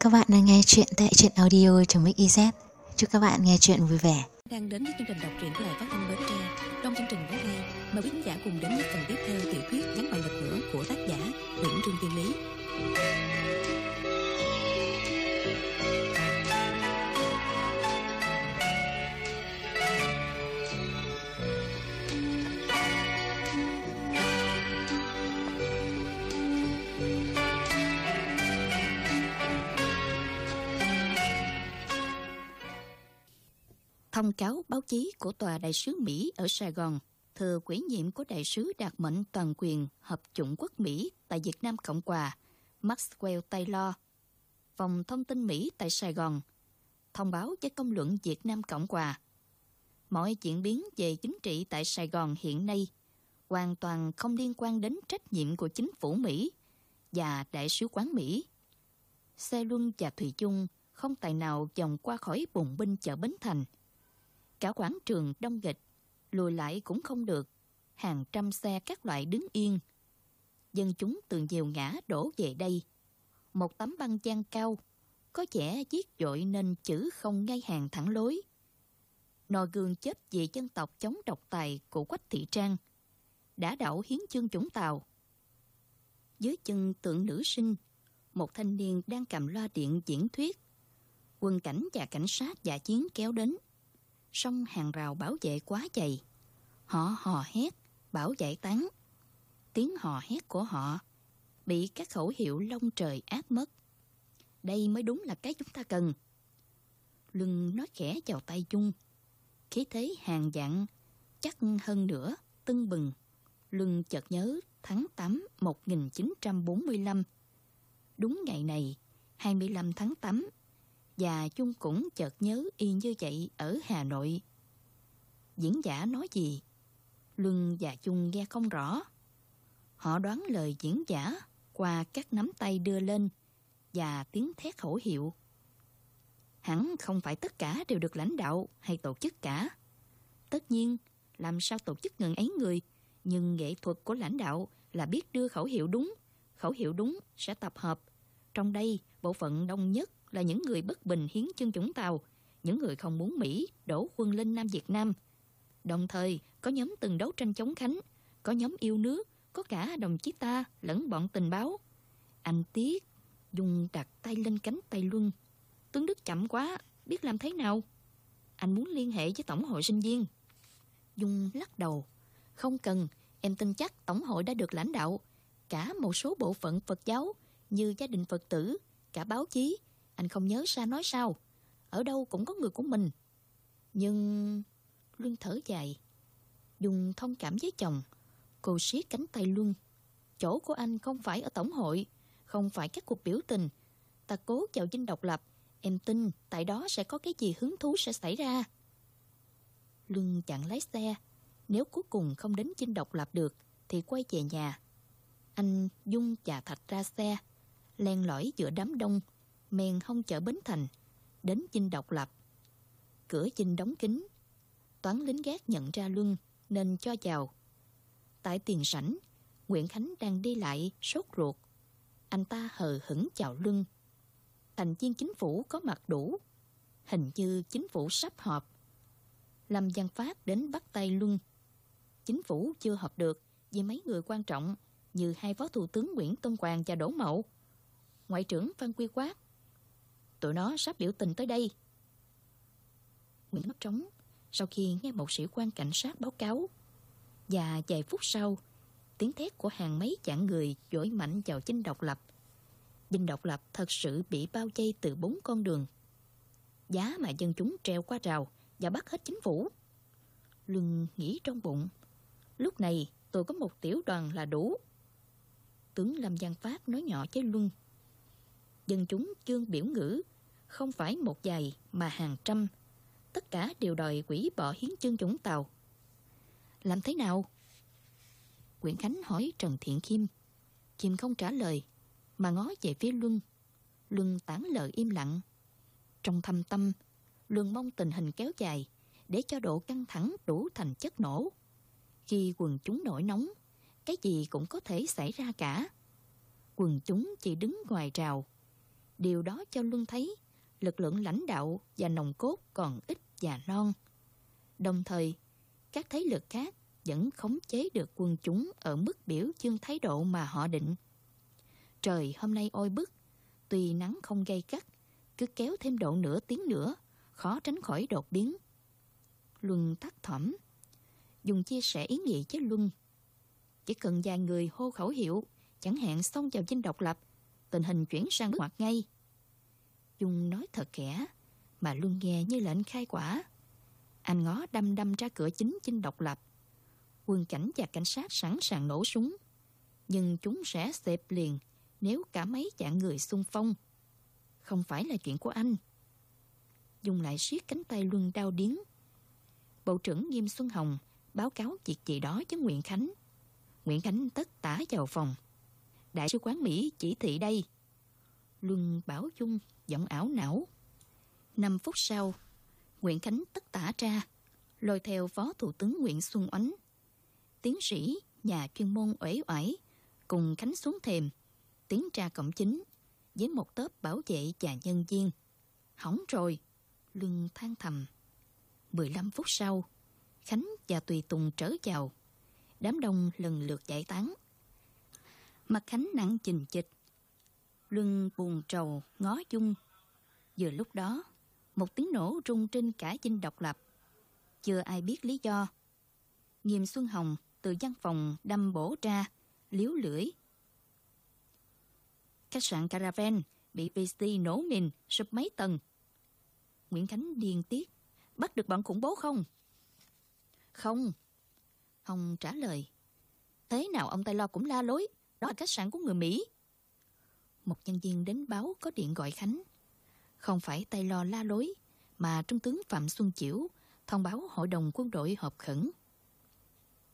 Các bạn đang nghe chuyện tại truyện audio.mix.iz Chúc các bạn nghe chuyện vui vẻ đang đến với chương trình đọc truyện của đài phát thanh Bến Tre. Trong chương trình tối nay, mời quý khán giả cùng đến với phần tiếp theo tiểu thuyết Nhắn bài lật ngửa của tác giả Nguyễn Trương Tiên Lý. Thông cáo báo chí của Tòa Đại sứ Mỹ ở Sài Gòn, thừa quỹ nhiệm của Đại sứ đặc mệnh toàn quyền Hợp chủng quốc Mỹ tại Việt Nam Cộng Hòa, Maxwell Taylor. Phòng thông tin Mỹ tại Sài Gòn, thông báo với công luận Việt Nam Cộng Hòa. Mọi diễn biến về chính trị tại Sài Gòn hiện nay hoàn toàn không liên quan đến trách nhiệm của chính phủ Mỹ và Đại sứ quán Mỹ. Xe Luân và Thủy Chung không tài nào vòng qua khỏi bùng binh chợ Bến Thành – Cả quảng trường đông nghịch, lùi lại cũng không được. Hàng trăm xe các loại đứng yên. Dân chúng từ nhiều ngã đổ về đây. Một tấm băng chan cao, có vẻ viết dội nên chữ không ngay hàng thẳng lối. Nồi gương chết vì dân tộc chống độc tài của Quách Thị Trang đã đảo hiến chương chủng tàu. Dưới chân tượng nữ sinh, một thanh niên đang cầm loa điện diễn thuyết. Quân cảnh và cảnh sát giả chiến kéo đến song hàng rào bảo vệ quá dày. Họ hò hét, bảo giải tán. Tiếng hò hét của họ bị các khẩu hiệu lông trời ác mất. Đây mới đúng là cái chúng ta cần. Lưng nói khẽ vào tay chung. Khí thế hàng dặn, chắc hơn nữa, tưng bừng. Lưng chợt nhớ tháng 8 1945. Đúng ngày này, 25 tháng 8 và Chung cũng chợt nhớ y như vậy ở Hà Nội. Diễn giả nói gì? Luân và Chung nghe không rõ. Họ đoán lời diễn giả qua các nắm tay đưa lên và tiếng thét khẩu hiệu. Hẳn không phải tất cả đều được lãnh đạo hay tổ chức cả. Tất nhiên, làm sao tổ chức ngừng ấy người, nhưng nghệ thuật của lãnh đạo là biết đưa khẩu hiệu đúng. Khẩu hiệu đúng sẽ tập hợp. Trong đây, bộ phận đông nhất là những người bất bình hiến chân chúng tàu, những người không muốn Mỹ đổ quân lên Nam Việt Nam. Đồng thời, có nhóm từng đấu tranh chống Khánh, có nhóm yêu nước, có cả đồng chí ta lẫn bọn tình báo. Anh Tiết dùng đặt tay lên cánh tay Luân. Tướng Đức chậm quá, biết làm thế nào? Anh muốn liên hệ với Tổng hội sinh viên. Dung lắc đầu. Không cần, em tin chắc Tổng hội đã được lãnh đạo. Cả một số bộ phận Phật giáo như gia đình Phật tử, cả báo chí, anh không nhớ ra nói sao. Ở đâu cũng có người của mình. Nhưng Luân thở dài, Dùng thông cảm với chồng. Cô siết cánh tay Luân. Chỗ của anh không phải ở Tổng hội, Không phải các cuộc biểu tình. Ta cố chào dinh độc lập, Em tin tại đó sẽ có cái gì hứng thú sẽ xảy ra. Luân chặn lái xe. Nếu cuối cùng không đến dinh độc lập được, Thì quay về nhà. Anh dung trà thạch ra xe, Len lỏi giữa đám đông men hông chợ Bến Thành, đến dinh độc lập. Cửa dinh đóng kín, toán lính gác nhận ra Luân nên cho chào Tại tiền sảnh, Nguyễn Khánh đang đi lại sốt ruột. Anh ta hờ hững chào Luân. Thành viên chính phủ có mặt đủ. Hình như chính phủ sắp họp. Lâm Văn Phát đến bắt tay Luân. Chính phủ chưa họp được vì mấy người quan trọng như hai phó thủ tướng Nguyễn Tân quang và Đỗ Mậu. Ngoại trưởng Phan Quy Quát Tụi nó sắp biểu tình tới đây. Nguyễn mất trống sau khi nghe một sĩ quan cảnh sát báo cáo. Và vài phút sau, tiếng thét của hàng mấy chạng người dỗi mạnh vào dinh độc lập. Dinh độc lập thật sự bị bao vây từ bốn con đường. Giá mà dân chúng treo qua rào và bắt hết chính phủ. Luân nghĩ trong bụng. Lúc này tôi có một tiểu đoàn là đủ. Tướng Lâm Giang Phát nói nhỏ với Luân. Dân chúng chương biểu ngữ không phải một vài mà hàng trăm. Tất cả đều đòi quỷ bỏ hiến chương chủng tàu. Làm thế nào? Nguyễn Khánh hỏi Trần Thiện Kim. Kim không trả lời, mà ngó về phía Luân. Luân tán lời im lặng. Trong thâm tâm, Luân mong tình hình kéo dài để cho độ căng thẳng đủ thành chất nổ. Khi quần chúng nổi nóng, cái gì cũng có thể xảy ra cả. Quần chúng chỉ đứng ngoài rào Điều đó cho Luân thấy lực lượng lãnh đạo và nòng cốt còn ít và non. Đồng thời, các thế lực khác vẫn khống chế được quân chúng ở mức biểu dương thái độ mà họ định. Trời hôm nay oi bức, tuy nắng không gây gắt, cứ kéo thêm độ nửa tiếng nữa, khó tránh khỏi đột biến. Luân thắt thỏm, dùng chia sẻ ý nghĩ với Luân. Chỉ cần vài người hô khẩu hiệu, chẳng hạn xông vào dinh độc lập, tình hình chuyển sang bước ngoặt ngay. Dung nói thật khẽ, mà luôn nghe như lệnh khai quả. Anh ngó đâm đâm ra cửa chính chinh độc lập. Quân cảnh và cảnh sát sẵn sàng nổ súng. Nhưng chúng sẽ xếp liền nếu cả mấy chạng người xung phong. Không phải là chuyện của anh. Dung lại siết cánh tay Luân đau điếng. Bộ trưởng Nghiêm Xuân Hồng báo cáo việc gì đó với Nguyễn Khánh. Nguyễn Khánh tất tả vào phòng. Đại sứ quán Mỹ chỉ thị đây. Luân bảo Dung giọng ảo não. Năm phút sau, Nguyễn Khánh tất tả ra, lôi theo Phó Thủ tướng Nguyễn Xuân Oánh. Tiến sĩ, nhà chuyên môn uể oải, cùng Khánh xuống thềm, tiến ra cổng chính, với một tớp bảo vệ và nhân viên. Hỏng rồi, Luân than thầm. 15 phút sau, Khánh và Tùy Tùng trở vào. Đám đông lần lượt giải tán. Mặt Khánh nặng chình chịch. Luân buồn trầu, ngó chung. Vừa lúc đó, một tiếng nổ rung trên cả dinh độc lập. Chưa ai biết lý do. Nghiêm Xuân Hồng từ văn phòng đâm bổ ra, liếu lưỡi. Khách sạn Caravan bị PC nổ mìn sụp mấy tầng. Nguyễn Khánh điên tiết. Bắt được bọn khủng bố không? Không. Hồng trả lời. Thế nào ông Taylor cũng la lối. Đó là khách sạn của người Mỹ. Một nhân viên đến báo có điện gọi Khánh. Không phải tay lo la lối, mà Trung tướng Phạm Xuân Chiểu thông báo Hội đồng quân đội họp khẩn.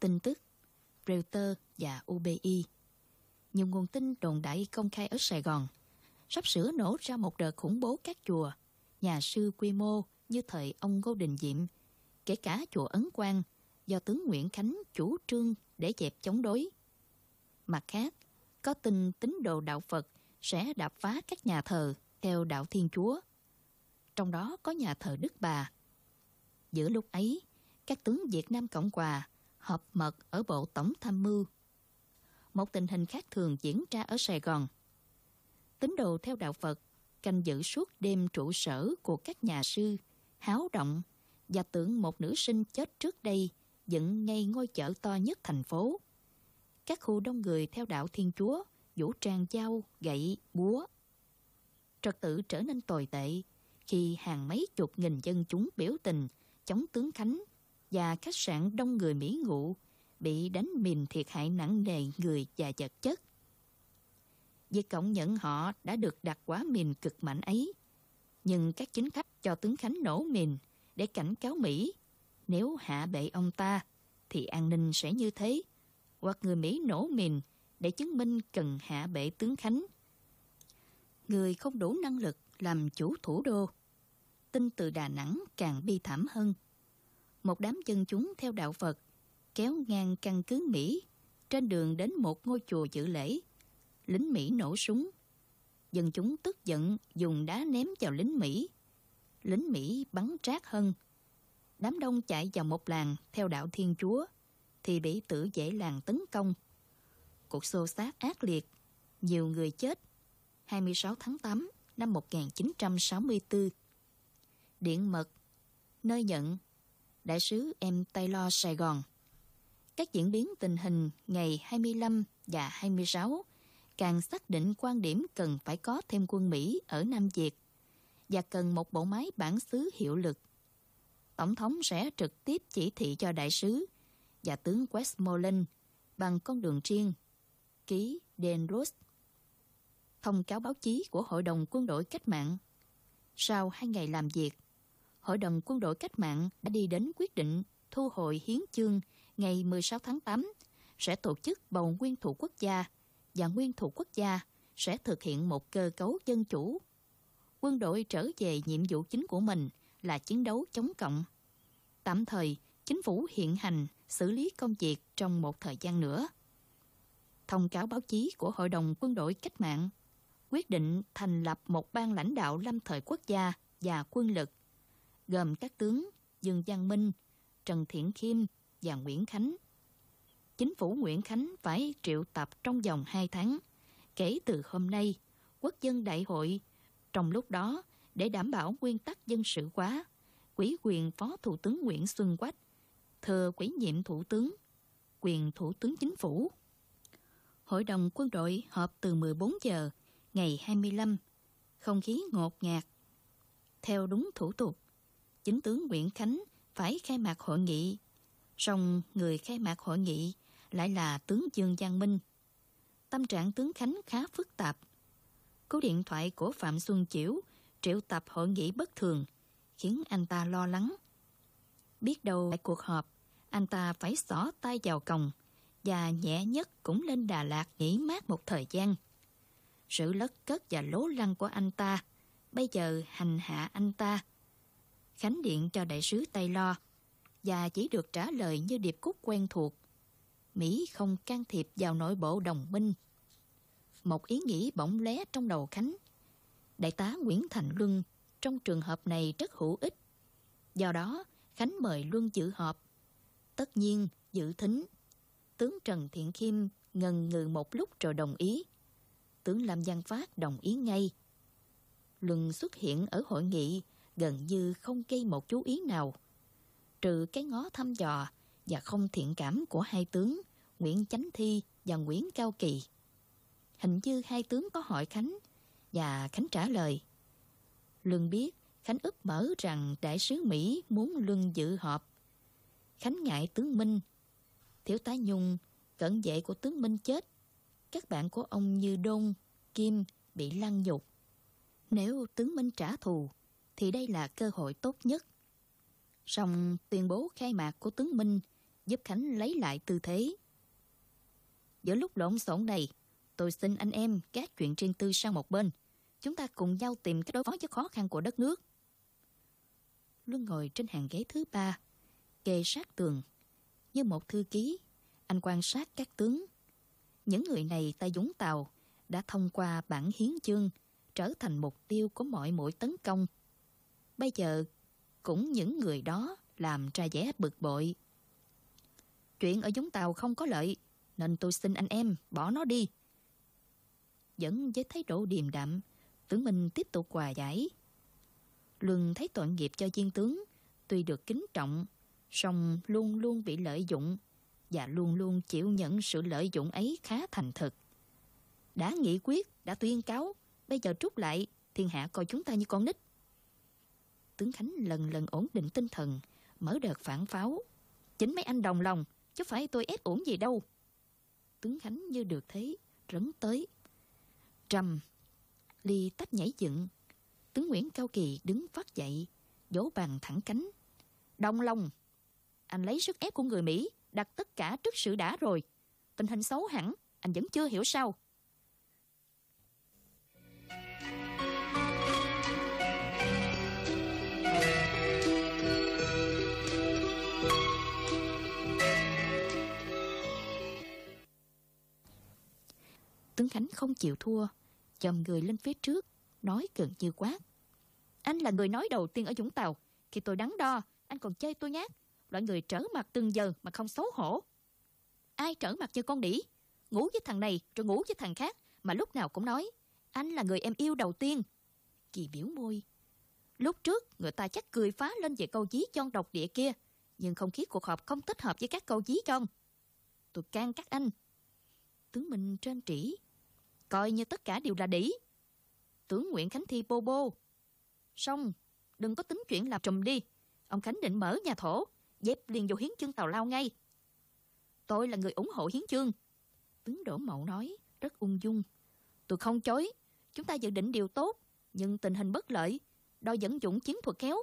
Tin tức Reuters và UBI Nhiều nguồn tin đồn đại công khai ở Sài Gòn sắp sửa nổ ra một đợt khủng bố các chùa, nhà sư quy mô như thời ông Ngô Đình Diệm, kể cả chùa Ấn Quang do tướng Nguyễn Khánh chủ trương để dẹp chống đối. Mặt khác, có tin tín đồ đạo Phật sẽ đập phá các nhà thờ theo đạo Thiên Chúa. Trong đó có nhà thờ Đức Bà. Giữa lúc ấy, các tướng Việt Nam Cộng Hòa họp mật ở Bộ Tổng Tham mưu. Một tình hình khác thường diễn ra ở Sài Gòn. Tín đồ theo đạo Phật canh giữ suốt đêm trụ sở của các nhà sư, háo động và tưởng một nữ sinh chết trước đây dựng ngay ngôi chợ to nhất thành phố. Các khu đông người theo đạo Thiên Chúa vũ trang dao, gậy, búa. Trật tự trở nên tồi tệ khi hàng mấy chục nghìn dân chúng biểu tình chống tướng Khánh và khách sạn đông người Mỹ ngụ bị đánh mìn thiệt hại nặng nề người và vật chất. Việc cộng nhận họ đã được đặt quá mìn cực mạnh ấy. Nhưng các chính khách cho tướng Khánh nổ mìn để cảnh cáo Mỹ. Nếu hạ bệ ông ta, thì an ninh sẽ như thế. Hoặc người Mỹ nổ mìn để chứng minh cần hạ bệ tướng Khánh. Người không đủ năng lực làm chủ thủ đô. Tin từ Đà Nẵng càng bi thảm hơn. Một đám dân chúng theo đạo Phật kéo ngang căn cứ Mỹ, trên đường đến một ngôi chùa dự lễ. Lính Mỹ nổ súng. Dân chúng tức giận dùng đá ném vào lính Mỹ. Lính Mỹ bắn trát hơn. Đám đông chạy vào một làng theo đạo Thiên Chúa thì bị tử dễ làng tấn công cuộc xô xát ác liệt, nhiều người chết. 26 tháng 8 năm 1964 Điện mật Nơi nhận Đại sứ em Taylor Sài Gòn Các diễn biến tình hình ngày 25 và 26 càng xác định quan điểm cần phải có thêm quân Mỹ ở Nam Việt và cần một bộ máy bản xứ hiệu lực. Tổng thống sẽ trực tiếp chỉ thị cho đại sứ và tướng Westmoreland bằng con đường riêng ký Dan Ross. Thông cáo báo chí của Hội đồng Quân đội Cách mạng. Sau hai ngày làm việc, Hội đồng Quân đội Cách mạng đã đi đến quyết định thu hồi hiến chương ngày 16 tháng 8 sẽ tổ chức bầu nguyên thủ quốc gia và nguyên thủ quốc gia sẽ thực hiện một cơ cấu dân chủ. Quân đội trở về nhiệm vụ chính của mình là chiến đấu chống cộng. Tạm thời, chính phủ hiện hành xử lý công việc trong một thời gian nữa thông cáo báo chí của Hội đồng Quân đội Cách mạng, quyết định thành lập một ban lãnh đạo lâm thời quốc gia và quân lực, gồm các tướng Dương Giang Minh, Trần Thiện Khiêm và Nguyễn Khánh. Chính phủ Nguyễn Khánh phải triệu tập trong vòng 2 tháng, kể từ hôm nay, quốc dân đại hội. Trong lúc đó, để đảm bảo nguyên tắc dân sự hóa, quỹ quyền Phó Thủ tướng Nguyễn Xuân Quách thừa quỹ nhiệm Thủ tướng, quyền Thủ tướng Chính phủ. Hội đồng quân đội họp từ 14 giờ ngày 25, không khí ngột ngạt. Theo đúng thủ tục, chính tướng Nguyễn Khánh phải khai mạc hội nghị, song người khai mạc hội nghị lại là tướng Dương Giang Minh. Tâm trạng tướng Khánh khá phức tạp. Cú điện thoại của Phạm Xuân Chiểu triệu tập hội nghị bất thường, khiến anh ta lo lắng. Biết đâu tại cuộc họp, anh ta phải xỏ tay vào còng và nhẹ nhất cũng lên Đà Lạt nghỉ mát một thời gian. Sự lất cất và lố lăng của anh ta bây giờ hành hạ anh ta. Khánh điện cho đại sứ Tây Lo và chỉ được trả lời như điệp cúc quen thuộc. Mỹ không can thiệp vào nội bộ đồng minh. Một ý nghĩ bỗng lé trong đầu Khánh. Đại tá Nguyễn Thành Luân trong trường hợp này rất hữu ích. Do đó, Khánh mời Luân dự họp. Tất nhiên, dự thính. Tướng Trần Thiện Khiêm ngần ngừ một lúc rồi đồng ý. Tướng Lâm Giang Phát đồng ý ngay. Luân xuất hiện ở hội nghị gần như không gây một chú ý nào. Trừ cái ngó thăm dò và không thiện cảm của hai tướng Nguyễn Chánh Thi và Nguyễn Cao Kỳ. Hình như hai tướng có hỏi Khánh và Khánh trả lời. Luân biết Khánh ức mở rằng đại sứ Mỹ muốn Luân dự họp. Khánh ngại tướng Minh. Thiếu tá Nhung, cận vệ của tướng Minh chết. Các bạn của ông như Đôn, Kim bị lăng nhục. Nếu tướng Minh trả thù, thì đây là cơ hội tốt nhất. Song tuyên bố khai mạc của tướng Minh giúp Khánh lấy lại tư thế. Giữa lúc lộn xộn này, tôi xin anh em các chuyện riêng tư sang một bên. Chúng ta cùng nhau tìm cách đối phó với khó khăn của đất nước. Luân ngồi trên hàng ghế thứ ba, kề sát tường. Như một thư ký, anh quan sát các tướng. Những người này tại Dũng Tàu đã thông qua bản hiến chương trở thành mục tiêu của mọi mũi tấn công. Bây giờ, cũng những người đó làm ra vẻ bực bội. Chuyện ở Dũng Tàu không có lợi, nên tôi xin anh em bỏ nó đi. Vẫn với thái độ điềm đạm, tướng Minh tiếp tục hòa giải. Luân thấy tội nghiệp cho viên tướng, tuy được kính trọng, song luôn luôn bị lợi dụng và luôn luôn chịu nhận sự lợi dụng ấy khá thành thực. Đã nghị quyết, đã tuyên cáo, bây giờ trút lại, thiên hạ coi chúng ta như con nít. Tướng Khánh lần lần ổn định tinh thần, mở đợt phản pháo. Chính mấy anh đồng lòng, chứ phải tôi ép ổn gì đâu. Tướng Khánh như được thấy, rấn tới. Trầm, ly tách nhảy dựng. Tướng Nguyễn Cao Kỳ đứng phát dậy, vỗ bàn thẳng cánh. Đồng lòng, anh lấy sức ép của người Mỹ, đặt tất cả trước sự đã rồi. Tình hình xấu hẳn, anh vẫn chưa hiểu sao. Tướng Khánh không chịu thua, chầm người lên phía trước, nói gần như quát. Anh là người nói đầu tiên ở Dũng Tàu. Khi tôi đắn đo, anh còn chơi tôi nhát. Loại người trở mặt từng giờ mà không xấu hổ. Ai trở mặt cho con đỉ? Ngủ với thằng này rồi ngủ với thằng khác mà lúc nào cũng nói. Anh là người em yêu đầu tiên. Kỳ biểu môi. Lúc trước, người ta chắc cười phá lên về câu dí chon độc địa kia. Nhưng không khí cuộc họp không thích hợp với các câu dí chon. Tôi can các anh. Tướng Minh trên trĩ coi như tất cả đều là đỉ. Tướng Nguyễn Khánh Thi bô bô. Xong, đừng có tính chuyện làm trùm đi. Ông Khánh định mở nhà thổ, dẹp liền vào hiến chương tàu lao ngay. Tôi là người ủng hộ hiến chương. Tướng Đỗ Mậu nói, rất ung dung. Tôi không chối, chúng ta dự định điều tốt, nhưng tình hình bất lợi, đòi dẫn dụng chiến thuật kéo.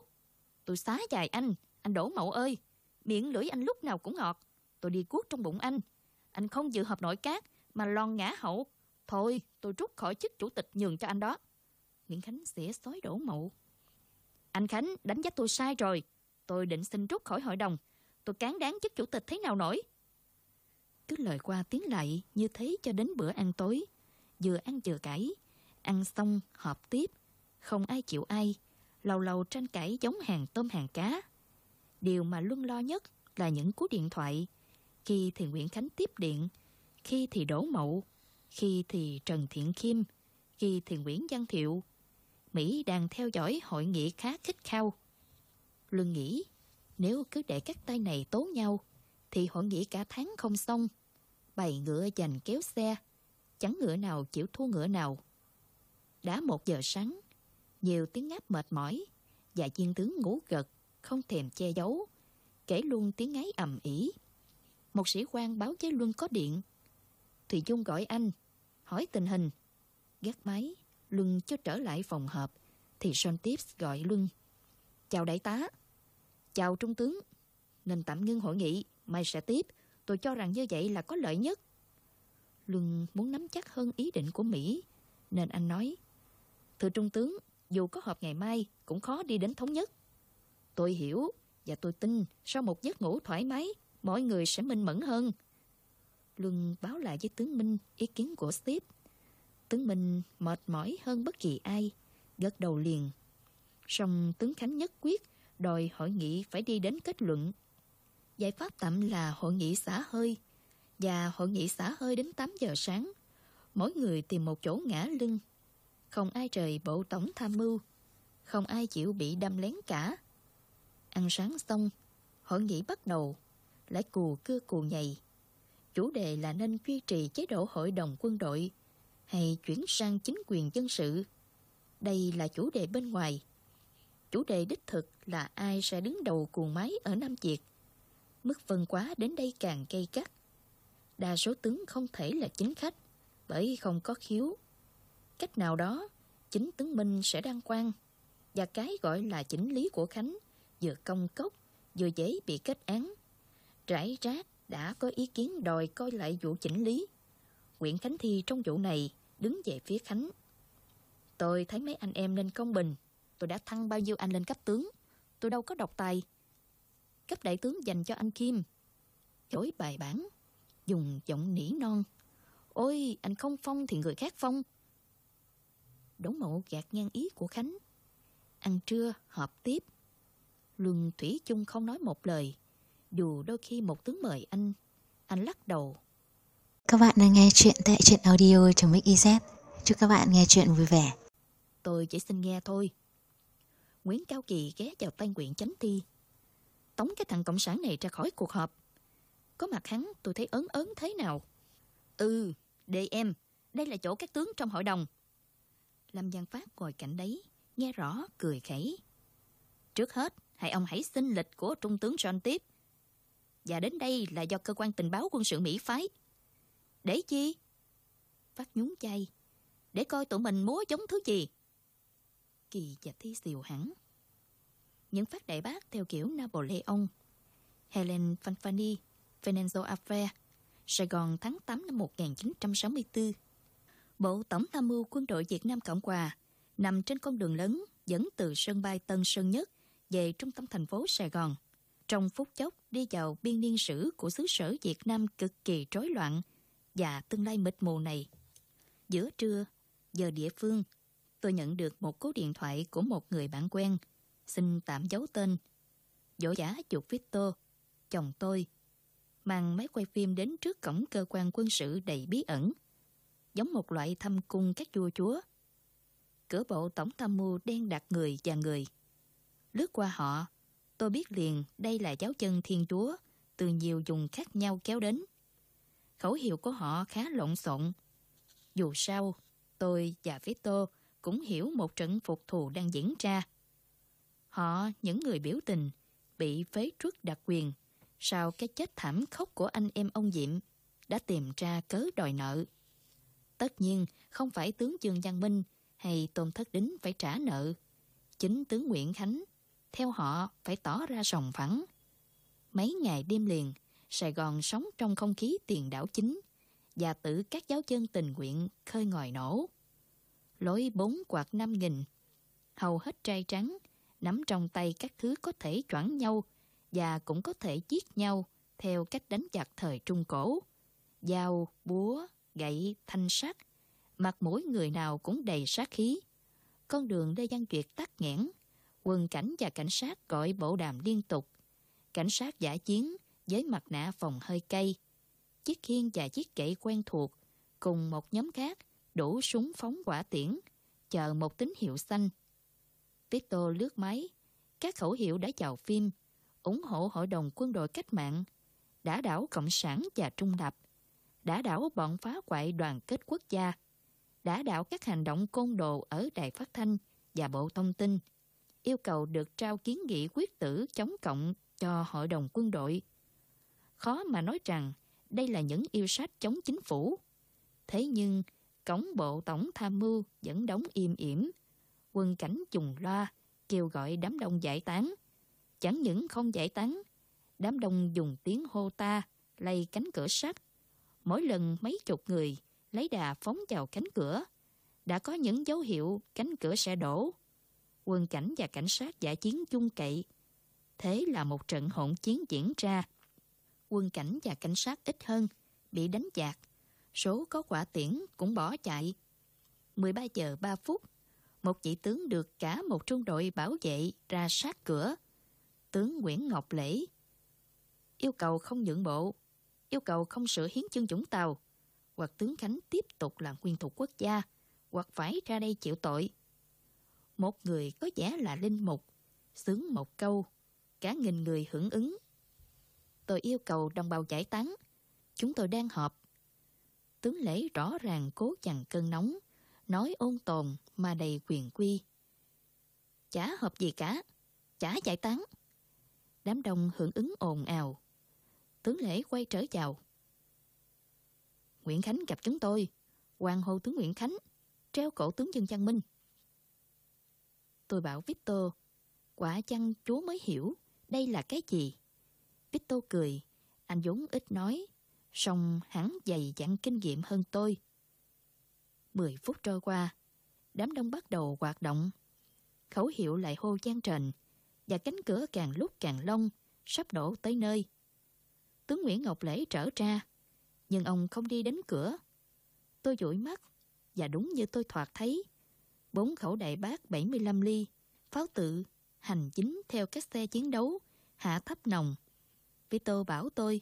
Tôi xá dài anh, anh Đỗ Mậu ơi, miệng lưỡi anh lúc nào cũng ngọt. Tôi đi cuốc trong bụng anh. Anh không dự hợp nội cát, mà lon ngã hậu, Thôi, tôi rút khỏi chức chủ tịch nhường cho anh đó. Nguyễn Khánh sẽ xói đổ mậu. Anh Khánh đánh giá tôi sai rồi. Tôi định xin rút khỏi hội đồng. Tôi cán đáng chức chủ tịch thế nào nổi. Cứ lời qua tiếng lại như thế cho đến bữa ăn tối. Vừa ăn vừa cãi. Ăn xong, họp tiếp. Không ai chịu ai. Lâu lâu tranh cãi giống hàng tôm hàng cá. Điều mà Luân lo nhất là những cú điện thoại. Khi thì Nguyễn Khánh tiếp điện, khi thì Đỗ Mậu, khi thì Trần Thiện Kim, khi thì Nguyễn Văn Thiệu. Mỹ đang theo dõi hội nghị khá khích khao. Luân nghĩ, nếu cứ để các tay này tố nhau, thì họ nghĩ cả tháng không xong. Bày ngựa giành kéo xe, chẳng ngựa nào chịu thua ngựa nào. Đã một giờ sáng, nhiều tiếng ngáp mệt mỏi, và viên tướng ngủ gật, không thèm che giấu, kể luôn tiếng ngáy ầm ĩ. Một sĩ quan báo với Luân có điện. Thùy Dung gọi anh, hỏi tình hình. gắt máy, Luân cho trở lại phòng họp, thì John Tips gọi Luân. Chào đại tá. Chào trung tướng. Nên tạm ngưng hội nghị, mai sẽ tiếp. Tôi cho rằng như vậy là có lợi nhất. Luân muốn nắm chắc hơn ý định của Mỹ, nên anh nói, Thưa Trung tướng, dù có họp ngày mai, cũng khó đi đến thống nhất. Tôi hiểu, và tôi tin sau một giấc ngủ thoải mái, mọi người sẽ minh mẫn hơn. Luân báo lại với tướng Minh ý kiến của Steve. Tướng Minh mệt mỏi hơn bất kỳ ai, gật đầu liền. Song tướng Khánh nhất quyết đòi hội nghị phải đi đến kết luận. Giải pháp tạm là hội nghị xả hơi, và hội nghị xả hơi đến 8 giờ sáng. Mỗi người tìm một chỗ ngã lưng. Không ai trời bộ tổng tham mưu. Không ai chịu bị đâm lén cả. Ăn sáng xong, hội nghị bắt đầu. Lại cù cưa cù nhầy. Chủ đề là nên duy trì chế độ hội đồng quân đội hay chuyển sang chính quyền dân sự. Đây là chủ đề bên ngoài. Chủ đề đích thực là ai sẽ đứng đầu cuồng máy ở Nam Việt. Mức phân quá đến đây càng gây gắt đa số tướng không thể là chính khách bởi không có khiếu. Cách nào đó, chính tướng Minh sẽ đăng quan và cái gọi là chỉnh lý của Khánh vừa công cốc vừa dễ bị kết án. Rải rác đã có ý kiến đòi coi lại vụ chỉnh lý. Nguyễn Khánh Thi trong vụ này đứng về phía Khánh. Tôi thấy mấy anh em nên công bình. Tôi đã thăng bao nhiêu anh lên cấp tướng. Tôi đâu có độc tài. Cấp đại tướng dành cho anh Kim. Chối bài bản dùng giọng nỉ non. Ôi, anh không phong thì người khác phong. Đống mộ gạt ngang ý của Khánh. Ăn trưa, họp tiếp. Luân Thủy chung không nói một lời. Dù đôi khi một tướng mời anh, anh lắc đầu. Các bạn đang nghe chuyện tại truyện audio.mix.iz. Chúc các bạn nghe chuyện vui vẻ. Tôi chỉ xin nghe thôi. Nguyễn Cao Kỳ ghé vào tay quyện chánh thi. Tống cái thằng Cộng sản này ra khỏi cuộc họp. Có mặt hắn tôi thấy ớn ớn thế nào. Ừ, để em, đây là chỗ các tướng trong hội đồng. Lâm Giang Phát ngồi cạnh đấy, nghe rõ, cười khẩy. Trước hết, hai ông hãy xin lịch của Trung tướng John tiếp. Và đến đây là do cơ quan tình báo quân sự Mỹ phái. Để chi? Phát nhún chay. Để coi tụi mình múa chống thứ gì. Kỳ và Thi xìu hẳn. Những phát đại bác theo kiểu Napoleon. Helen Fanfani Venenzo Affair, Sài Gòn tháng 8 năm 1964. Bộ Tổng tham mưu quân đội Việt Nam Cộng Hòa nằm trên con đường lớn dẫn từ sân bay Tân Sơn Nhất về trung tâm thành phố Sài Gòn. Trong phút chốc đi vào biên niên sử của xứ sở Việt Nam cực kỳ rối loạn và tương lai mịt mù này. Giữa trưa, giờ địa phương, tôi nhận được một cú điện thoại của một người bạn quen, xin tạm giấu tên. Dỗ giả chuột Victor, chồng tôi, mang máy quay phim đến trước cổng cơ quan quân sự đầy bí ẩn, giống một loại thăm cung các vua chúa. Cửa bộ tổng tham mưu đen đặt người và người. Lướt qua họ, tôi biết liền đây là giáo chân thiên chúa từ nhiều vùng khác nhau kéo đến. Khẩu hiệu của họ khá lộn xộn. Dù sao, tôi và Victor cũng hiểu một trận phục thù đang diễn ra. Họ, những người biểu tình, bị phế truất đặc quyền sau cái chết thảm khốc của anh em ông Diệm, đã tìm ra cớ đòi nợ. Tất nhiên, không phải tướng Dương Văn Minh hay Tôn Thất Đính phải trả nợ. Chính tướng Nguyễn Khánh, theo họ phải tỏ ra sòng phẳng. Mấy ngày đêm liền, Sài Gòn sống trong không khí tiền đảo chính và tự các giáo dân tình nguyện khơi ngòi nổ. Lối bốn quạt năm nghìn, hầu hết trai trắng, nắm trong tay các thứ có thể choảng nhau và cũng có thể giết nhau theo cách đánh giặc thời Trung Cổ. Dao, búa, gậy, thanh sắt, Mặt mũi người nào cũng đầy sát khí. Con đường Lê Văn Duyệt tắt nghẽn. Quân cảnh và cảnh sát gọi bộ đàm liên tục. Cảnh sát giả chiến với mặt nạ phòng hơi cay. Chiếc khiên và chiếc gậy quen thuộc cùng một nhóm khác đổ súng phóng quả tiễn chờ một tín hiệu xanh. Tito lướt máy. Các khẩu hiệu đã chào phim ủng hộ hội đồng quân đội cách mạng, đã đảo Cộng sản và Trung lập, đã đảo bọn phá hoại đoàn kết quốc gia, đã đảo các hành động côn đồ ở đài phát thanh và bộ thông tin, yêu cầu được trao kiến nghị quyết tử chống cộng cho hội đồng quân đội. Khó mà nói rằng đây là những yêu sách chống chính phủ. Thế nhưng, cổng bộ tổng tham mưu vẫn đóng im ỉm, quân cảnh trùng loa, kêu gọi đám đông giải tán. Chẳng những không giải tán, đám đông dùng tiếng hô ta, lay cánh cửa sắt. Mỗi lần mấy chục người lấy đà phóng vào cánh cửa, đã có những dấu hiệu cánh cửa sẽ đổ. Quân cảnh và cảnh sát giả chiến chung cậy. Thế là một trận hỗn chiến diễn ra. Quân cảnh và cảnh sát ít hơn, bị đánh giặc Số có quả tiễn cũng bỏ chạy. 13 giờ 3 phút, một vị tướng được cả một trung đội bảo vệ ra sát cửa. Tướng Nguyễn Ngọc Lễ yêu cầu không nhượng bộ, yêu cầu không sửa hiến chương chủng Tàu, hoặc tướng Khánh tiếp tục làm nguyên thủ quốc gia, hoặc phải ra đây chịu tội. Một người có vẻ là linh mục, sướng một câu, cả nghìn người hưởng ứng. Tôi yêu cầu đồng bào giải tán, chúng tôi đang họp. Tướng lễ rõ ràng cố chằn cơn nóng, nói ôn tồn mà đầy quyền quy. Chả hợp gì cả, chả giải tán. Đám đông hưởng ứng ồn ào. Tướng lễ quay trở vào. Nguyễn Khánh gặp chúng tôi. Hoàng hô tướng Nguyễn Khánh. Treo cổ tướng Dương Văn Minh. Tôi bảo Victor. Quả chăng chúa mới hiểu đây là cái gì? Victor cười. Anh vốn ít nói song hắn dày dặn kinh nghiệm hơn tôi. Mười phút trôi qua. Đám đông bắt đầu hoạt động. Khẩu hiệu lại hô gian trền và cánh cửa càng lúc càng lông, sắp đổ tới nơi. Tướng Nguyễn Ngọc Lễ trở ra, nhưng ông không đi đến cửa. Tôi dụi mắt, và đúng như tôi thoạt thấy, bốn khẩu đại bác 75 ly, pháo tự, hành chính theo các xe chiến đấu, hạ thấp nòng. Vito bảo tôi,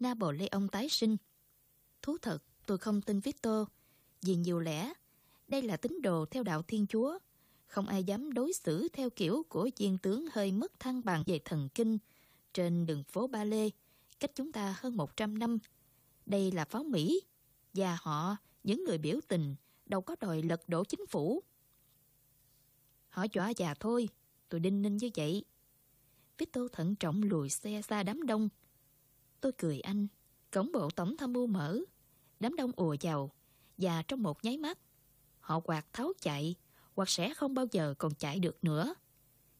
Napoleon tái sinh. Thú thật, tôi không tin Victor, vì nhiều lẽ, đây là tín đồ theo đạo Thiên Chúa, không ai dám đối xử theo kiểu của viên tướng hơi mất thăng bằng về thần kinh trên đường phố Ba Lê, cách chúng ta hơn 100 năm. Đây là pháo Mỹ, và họ, những người biểu tình, đâu có đòi lật đổ chính phủ. Họ dọa già thôi, tôi đinh ninh như vậy. Victor thận trọng lùi xe xa đám đông. Tôi cười anh, cổng bộ tổng tham mưu mở, đám đông ùa vào, và trong một nháy mắt, họ quạt tháo chạy, hoặc sẽ không bao giờ còn chạy được nữa.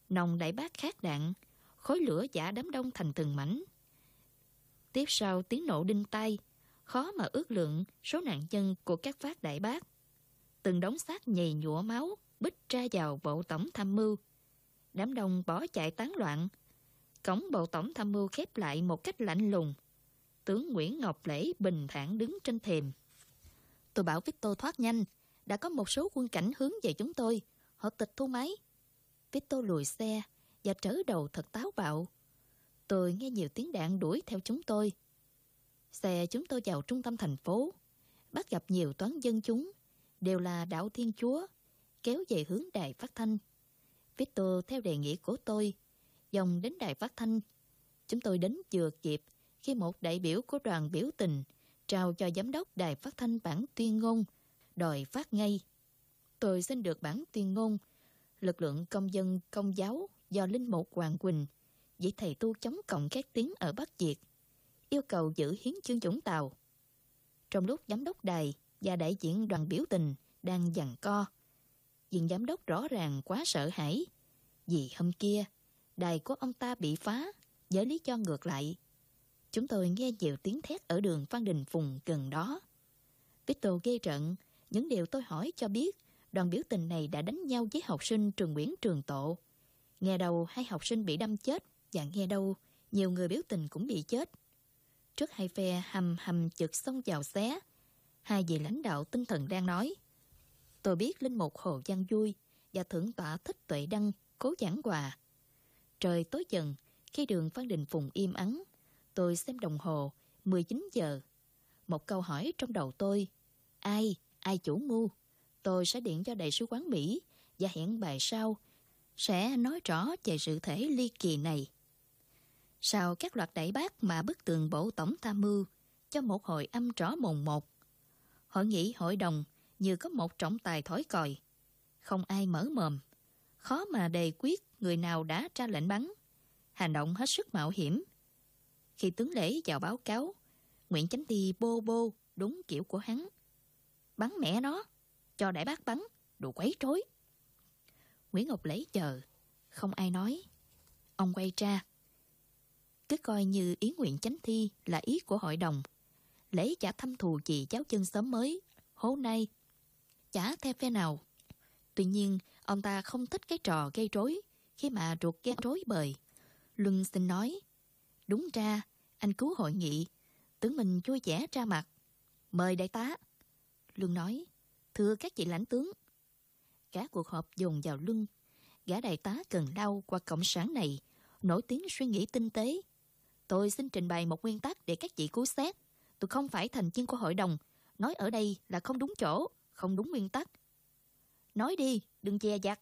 Nòng đại bác khát đạn, khối lửa giả đám đông thành từng mảnh. Tiếp sau tiếng nổ đinh tay, khó mà ước lượng số nạn nhân của các phát đại bác. Từng đống xác nhầy nhụa máu, bích ra vào bộ tổng tham mưu. Đám đông bỏ chạy tán loạn. Cổng bộ tổng tham mưu khép lại một cách lạnh lùng. Tướng Nguyễn Ngọc Lễ bình thản đứng trên thềm. Tôi bảo Victor thoát nhanh, đã có một số quân cảnh hướng về chúng tôi. Họ tịch thu máy. Victor lùi xe và trở đầu thật táo bạo. Tôi nghe nhiều tiếng đạn đuổi theo chúng tôi. Xe chúng tôi vào trung tâm thành phố. Bắt gặp nhiều toán dân chúng. Đều là đạo Thiên Chúa. Kéo về hướng đài phát thanh. Victor theo đề nghị của tôi. Dòng đến đài phát thanh. Chúng tôi đến vừa kịp khi một đại biểu của đoàn biểu tình trao cho giám đốc đài phát thanh bản tuyên ngôn đòi phát ngay. Tôi xin được bản tuyên ngôn lực lượng công dân công giáo do Linh Mục Hoàng Quỳnh, vị thầy tu chống cộng các tiếng ở Bắc Việt, yêu cầu giữ hiến chương chủng Tàu. Trong lúc giám đốc đài và đại diện đoàn biểu tình đang giằng co, diện giám đốc rõ ràng quá sợ hãi. Vì hôm kia, đài của ông ta bị phá, với lý do ngược lại. Chúng tôi nghe nhiều tiếng thét ở đường Phan Đình Phùng gần đó. Victor gây trận, những điều tôi hỏi cho biết đoàn biểu tình này đã đánh nhau với học sinh trường Nguyễn Trường Tộ. Nghe đầu hai học sinh bị đâm chết và nghe đâu nhiều người biểu tình cũng bị chết. Trước hai phe hầm hầm chực xông vào xé, hai vị lãnh đạo tinh thần đang nói – Tôi biết Linh Mục Hồ Văn Vui và Thượng tọa Thích Tuệ Đăng cố giảng quà. Trời tối dần, khi đường Phan Đình Phùng im ắng, tôi xem đồng hồ, 19 giờ. Một câu hỏi trong đầu tôi, ai, ai chủ mưu? Tôi sẽ điện cho đại sứ quán Mỹ và hẹn bài sau sẽ nói rõ về sự thể ly kỳ này. Sau các loạt đẩy bác mà bức tường bộ tổng tham mưu cho một hội âm rõ mồn một, hội nghị hội đồng như có một trọng tài thổi còi. Không ai mở mồm. Khó mà đề quyết người nào đã ra lệnh bắn. Hành động hết sức mạo hiểm. Khi tướng lễ vào báo cáo, Nguyễn Chánh Thi bô bô đúng kiểu của hắn. Bắn mẹ nó, cho đại bác bắn, đồ quấy rối. Nguyễn Ngọc Lễ chờ, không ai nói. Ông quay ra. Cứ coi như ý nguyện chánh thi là ý của hội đồng. Lễ chả thăm thù gì cháu chân sớm mới, hố nay. Chả theo phe nào. Tuy nhiên, ông ta không thích cái trò gây rối khi mà ruột gan rối bời. Luân xin nói, đúng ra, anh cứu hội nghị, tướng mình vui vẻ ra mặt. Mời đại tá. Luân nói, thưa các vị lãnh tướng, Cả cuộc họp dồn vào lưng. Gã đại tá cần đau qua cộng sản này, nổi tiếng suy nghĩ tinh tế. Tôi xin trình bày một nguyên tắc để các vị cứu xét. Tôi không phải thành viên của hội đồng. Nói ở đây là không đúng chỗ, không đúng nguyên tắc. Nói đi, đừng che giặt.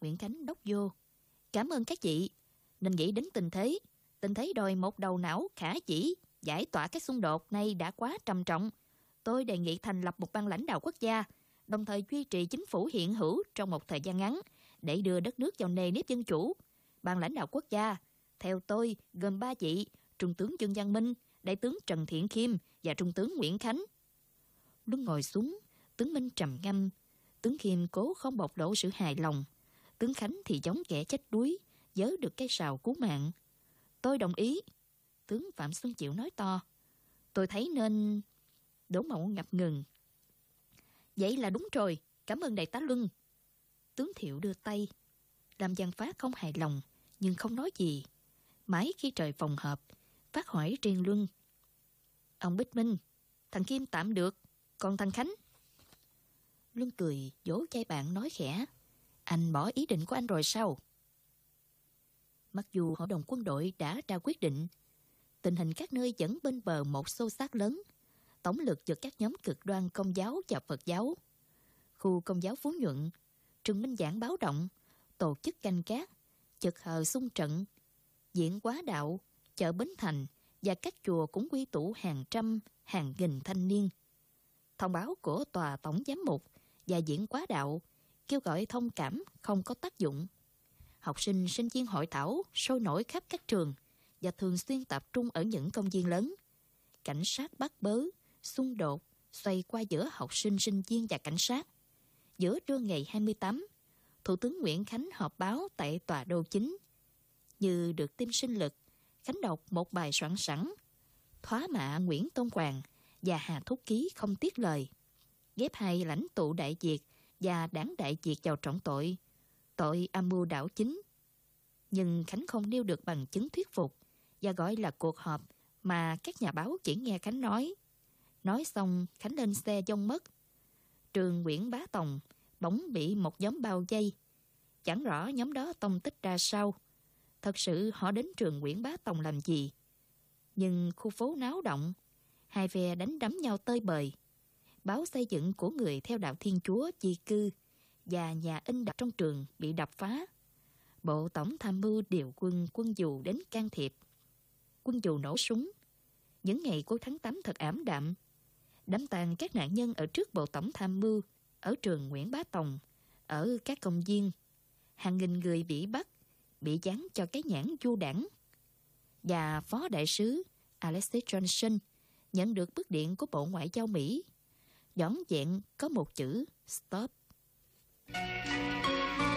Nguyễn Khánh đốc vô. Cảm ơn các chị. Nên nghĩ đến tình thế. Tình thế đòi một đầu não khả chỉ. Giải tỏa các xung đột này đã quá trầm trọng. Tôi đề nghị thành lập một ban lãnh đạo quốc gia đồng thời duy trì chính phủ hiện hữu trong một thời gian ngắn để đưa đất nước vào nề nếp dân chủ. Ban lãnh đạo quốc gia, theo tôi, gồm ba vị, Trung tướng Dương Văn Minh, Đại tướng Trần Thiện Khiêm và Trung tướng Nguyễn Khánh. Lúc ngồi xuống, tướng Minh trầm ngâm, tướng Khiêm cố không bộc lộ sự hài lòng. Tướng Khánh thì giống kẻ chết đuối, dớ được cái sào cứu mạng. Tôi đồng ý. Tướng Phạm Xuân Chịu nói to. Tôi thấy nên... Đỗ Mậu ngập ngừng, Vậy là đúng rồi, cảm ơn đại tá Luân. Tướng Thiệu đưa tay. Làm giang phát không hài lòng, nhưng không nói gì. Mãi khi trời phòng hợp phát hỏi riêng Luân. Ông Bích Minh, thằng Kim tạm được, còn thằng Khánh? Luân cười, vỗ chai bạn nói khẽ. Anh bỏ ý định của anh rồi sao? Mặc dù hội đồng quân đội đã ra quyết định, tình hình các nơi vẫn bên bờ một xô xát lớn, tổng lực giữa các nhóm cực đoan công giáo và Phật giáo. Khu công giáo Phú Nhuận, Trừng Minh Giảng báo động, tổ chức canh cát, chật hờ xung trận, diễn quá đạo, chợ Bến Thành và các chùa cũng quy tụ hàng trăm, hàng nghìn thanh niên. Thông báo của tòa tổng giám mục và diễn quá đạo kêu gọi thông cảm không có tác dụng. Học sinh sinh viên hội thảo sôi nổi khắp các trường và thường xuyên tập trung ở những công viên lớn. Cảnh sát bắt bớ, xung đột xoay qua giữa học sinh sinh viên và cảnh sát. Giữa trưa ngày 28, Thủ tướng Nguyễn Khánh họp báo tại tòa đô chính. Như được tiêm sinh lực, Khánh đọc một bài soạn sẵn, thoá mạ Nguyễn Tôn Hoàng và Hà Thúc Ký không tiếc lời. Ghép hai lãnh tụ đại diệt và đảng đại diệt vào trọng tội, tội âm mưu đảo chính. Nhưng Khánh không nêu được bằng chứng thuyết phục và gọi là cuộc họp mà các nhà báo chỉ nghe Khánh nói. Nói xong, Khánh lên xe dông mất. Trường Nguyễn Bá Tòng bỗng bị một nhóm bao dây. Chẳng rõ nhóm đó tông tích ra sao. Thật sự họ đến trường Nguyễn Bá Tòng làm gì? Nhưng khu phố náo động, hai phe đánh đấm nhau tơi bời. Báo xây dựng của người theo đạo Thiên Chúa di cư và nhà in đặt trong trường bị đập phá. Bộ Tổng Tham mưu điều quân quân dù đến can thiệp. Quân dù nổ súng. Những ngày cuối tháng 8 thật ảm đạm đám tang các nạn nhân ở trước bộ tổng tham mưu, ở trường Nguyễn Bá Tòng, ở các công viên. Hàng nghìn người bị bắt, bị dán cho cái nhãn du đảng. Và Phó Đại sứ Alexis Johnson nhận được bức điện của Bộ Ngoại giao Mỹ. Dõn dẹn có một chữ Stop. Stop.